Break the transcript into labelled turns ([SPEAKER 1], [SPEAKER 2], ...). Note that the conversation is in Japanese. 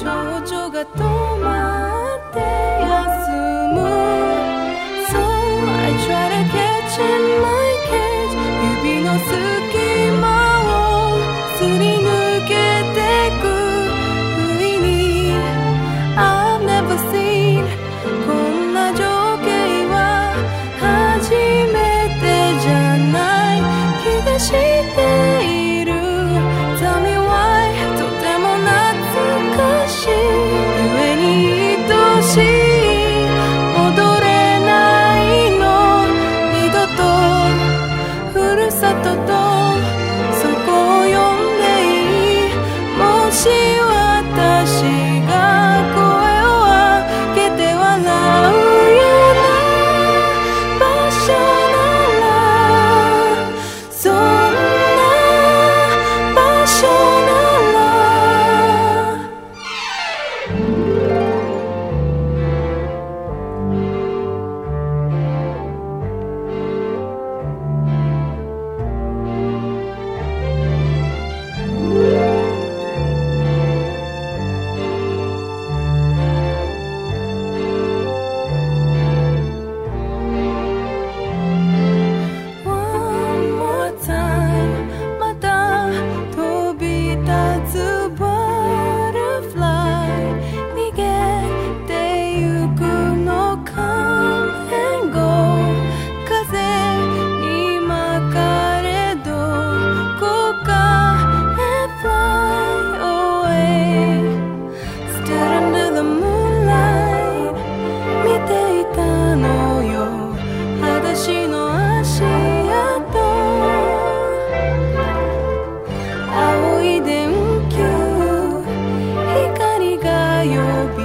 [SPEAKER 1] 情緒が止まって see your